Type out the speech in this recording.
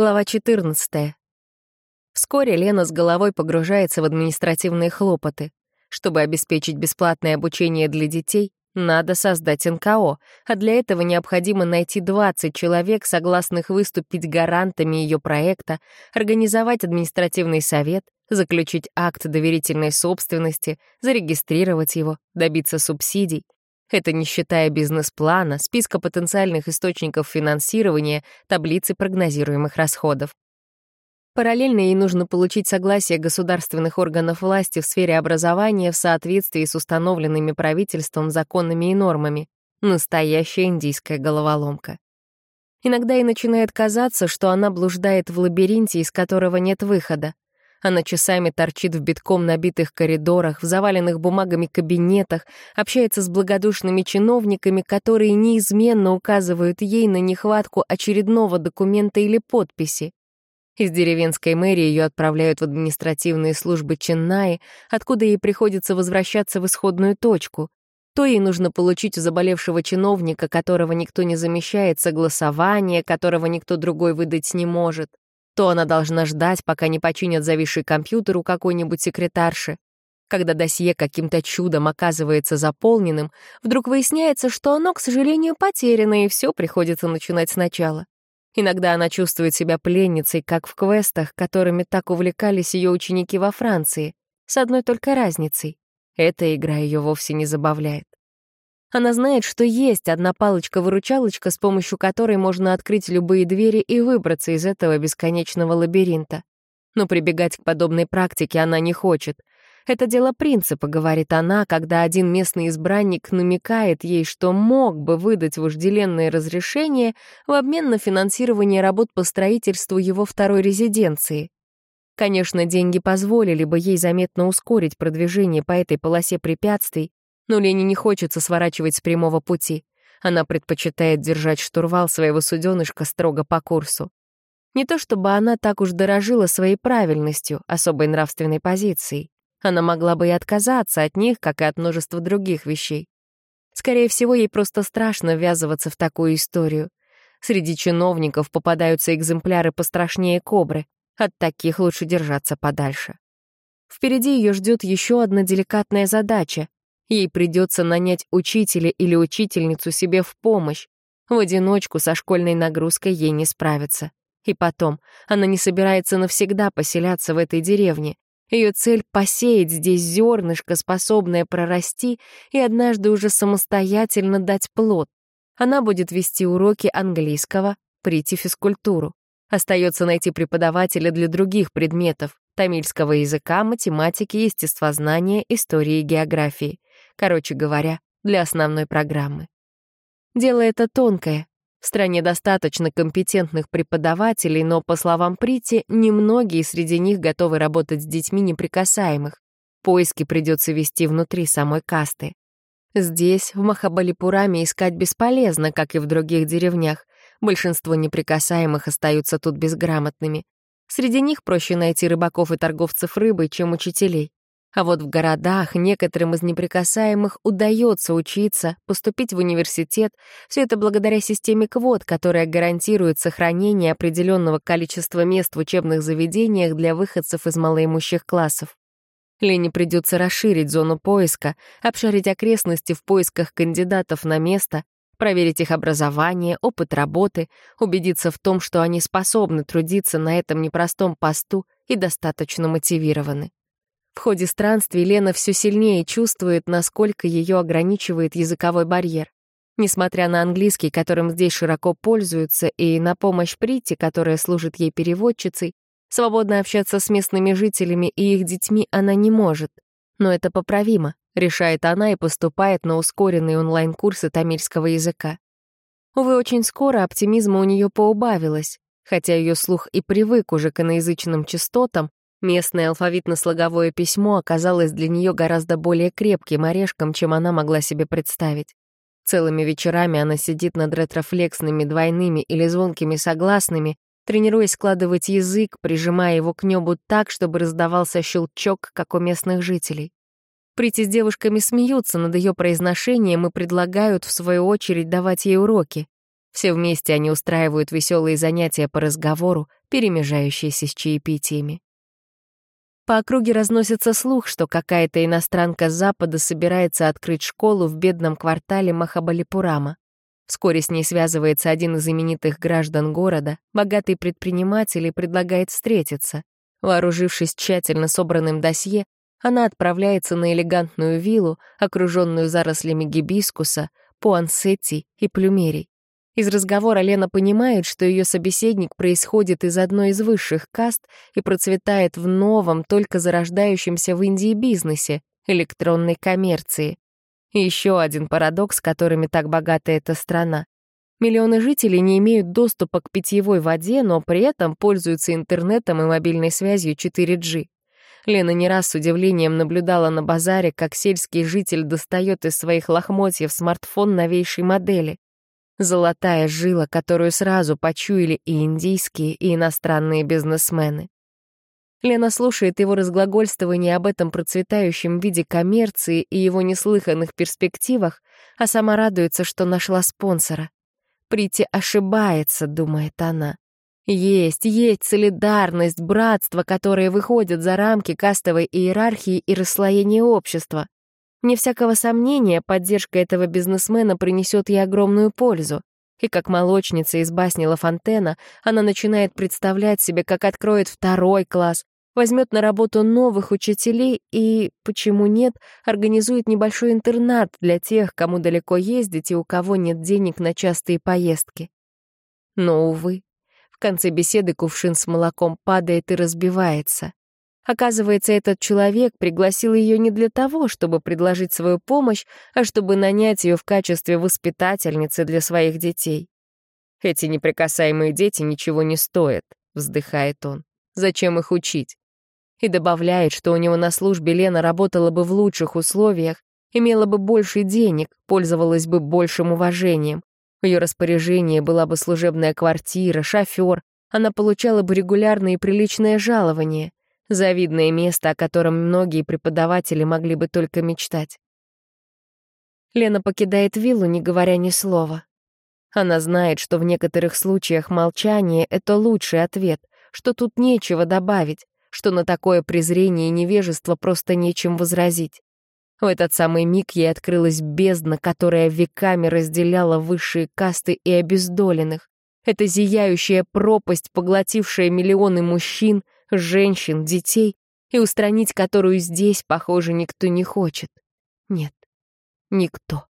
Глава 14. Вскоре Лена с головой погружается в административные хлопоты. Чтобы обеспечить бесплатное обучение для детей, надо создать НКО, а для этого необходимо найти 20 человек, согласных выступить гарантами ее проекта, организовать административный совет, заключить акт доверительной собственности, зарегистрировать его, добиться субсидий, это не считая бизнес-плана, списка потенциальных источников финансирования, таблицы прогнозируемых расходов. Параллельно ей нужно получить согласие государственных органов власти в сфере образования в соответствии с установленными правительством законами и нормами. Настоящая индийская головоломка. Иногда ей начинает казаться, что она блуждает в лабиринте, из которого нет выхода. Она часами торчит в битком набитых коридорах, в заваленных бумагами кабинетах, общается с благодушными чиновниками, которые неизменно указывают ей на нехватку очередного документа или подписи. Из деревенской мэрии ее отправляют в административные службы Ченнаи, откуда ей приходится возвращаться в исходную точку. То ей нужно получить у заболевшего чиновника, которого никто не замещает, согласование, которого никто другой выдать не может то она должна ждать, пока не починят зависший компьютер у какой-нибудь секретарши. Когда досье каким-то чудом оказывается заполненным, вдруг выясняется, что оно, к сожалению, потеряно, и все приходится начинать сначала. Иногда она чувствует себя пленницей, как в квестах, которыми так увлекались ее ученики во Франции, с одной только разницей. Эта игра ее вовсе не забавляет. Она знает, что есть одна палочка-выручалочка, с помощью которой можно открыть любые двери и выбраться из этого бесконечного лабиринта. Но прибегать к подобной практике она не хочет. Это дело принципа, говорит она, когда один местный избранник намекает ей, что мог бы выдать вожделенное разрешение в обмен на финансирование работ по строительству его второй резиденции. Конечно, деньги позволили бы ей заметно ускорить продвижение по этой полосе препятствий, но Лене не хочется сворачивать с прямого пути. Она предпочитает держать штурвал своего суденышка строго по курсу. Не то чтобы она так уж дорожила своей правильностью, особой нравственной позицией. Она могла бы и отказаться от них, как и от множества других вещей. Скорее всего, ей просто страшно ввязываться в такую историю. Среди чиновников попадаются экземпляры пострашнее кобры. От таких лучше держаться подальше. Впереди ее ждет еще одна деликатная задача Ей придется нанять учителя или учительницу себе в помощь. В одиночку со школьной нагрузкой ей не справиться. И потом, она не собирается навсегда поселяться в этой деревне. Ее цель — посеять здесь зернышко, способное прорасти и однажды уже самостоятельно дать плод. Она будет вести уроки английского, прийти физкультуру. Остается найти преподавателя для других предметов — тамильского языка, математики, естествознания, истории и географии короче говоря, для основной программы. Дело это тонкое. В стране достаточно компетентных преподавателей, но, по словам Прити, немногие среди них готовы работать с детьми неприкасаемых. Поиски придется вести внутри самой касты. Здесь, в Махабалипураме, искать бесполезно, как и в других деревнях. Большинство неприкасаемых остаются тут безграмотными. Среди них проще найти рыбаков и торговцев рыбой, чем учителей. А вот в городах некоторым из неприкасаемых удается учиться, поступить в университет, все это благодаря системе квот, которая гарантирует сохранение определенного количества мест в учебных заведениях для выходцев из малоимущих классов. Лене придется расширить зону поиска, обшарить окрестности в поисках кандидатов на место, проверить их образование, опыт работы, убедиться в том, что они способны трудиться на этом непростом посту и достаточно мотивированы. В ходе странствий Лена все сильнее чувствует, насколько ее ограничивает языковой барьер. Несмотря на английский, которым здесь широко пользуются, и на помощь Прити, которая служит ей переводчицей, свободно общаться с местными жителями и их детьми она не может. Но это поправимо, решает она и поступает на ускоренные онлайн-курсы тамильского языка. Увы, очень скоро оптимизма у нее поубавилось. Хотя ее слух и привык уже к иноязычным частотам, Местное алфавитно-слоговое письмо оказалось для нее гораздо более крепким орешком, чем она могла себе представить. Целыми вечерами она сидит над ретрофлексными двойными или звонкими согласными, тренируясь складывать язык, прижимая его к небу так, чтобы раздавался щелчок, как у местных жителей. Прити с девушками смеются над ее произношением и предлагают, в свою очередь, давать ей уроки. Все вместе они устраивают веселые занятия по разговору, перемежающиеся с чаепитиями. По округе разносится слух, что какая-то иностранка с Запада собирается открыть школу в бедном квартале Махабалипурама. Вскоре с ней связывается один из именитых граждан города, богатый предприниматель и предлагает встретиться. Вооружившись тщательно собранным досье, она отправляется на элегантную виллу, окруженную зарослями гибискуса, пуансетти и плюмерий. Из разговора Лена понимает, что ее собеседник происходит из одной из высших каст и процветает в новом, только зарождающемся в Индии бизнесе — электронной коммерции. Еще один парадокс, которыми так богата эта страна. Миллионы жителей не имеют доступа к питьевой воде, но при этом пользуются интернетом и мобильной связью 4G. Лена не раз с удивлением наблюдала на базаре, как сельский житель достает из своих лохмотьев смартфон новейшей модели. Золотая жила, которую сразу почуяли и индийские, и иностранные бизнесмены. Лена слушает его разглагольствование об этом процветающем виде коммерции и его неслыханных перспективах, а сама радуется, что нашла спонсора. Прити ошибается, думает она. Есть, есть солидарность, братство, которые выходят за рамки кастовой иерархии и расслоения общества. Не всякого сомнения, поддержка этого бизнесмена принесет ей огромную пользу. И как молочница из басни Ла Фонтена, она начинает представлять себе, как откроет второй класс, возьмет на работу новых учителей и, почему нет, организует небольшой интернат для тех, кому далеко ездить и у кого нет денег на частые поездки. Но, увы, в конце беседы кувшин с молоком падает и разбивается. Оказывается, этот человек пригласил ее не для того, чтобы предложить свою помощь, а чтобы нанять ее в качестве воспитательницы для своих детей. «Эти неприкасаемые дети ничего не стоят», — вздыхает он. «Зачем их учить? и добавляет, что у него на службе Лена работала бы в лучших условиях, имела бы больше денег, пользовалась бы большим уважением. В ее распоряжении была бы служебная квартира, шофер, она получала бы регулярное и приличное жалование, завидное место, о котором многие преподаватели могли бы только мечтать. Лена покидает виллу, не говоря ни слова. Она знает, что в некоторых случаях молчание — это лучший ответ, что тут нечего добавить, что на такое презрение и невежество просто нечем возразить. В этот самый миг ей открылась бездна, которая веками разделяла высшие касты и обездоленных. Это зияющая пропасть, поглотившая миллионы мужчин, женщин, детей, и устранить которую здесь, похоже, никто не хочет. Нет, никто.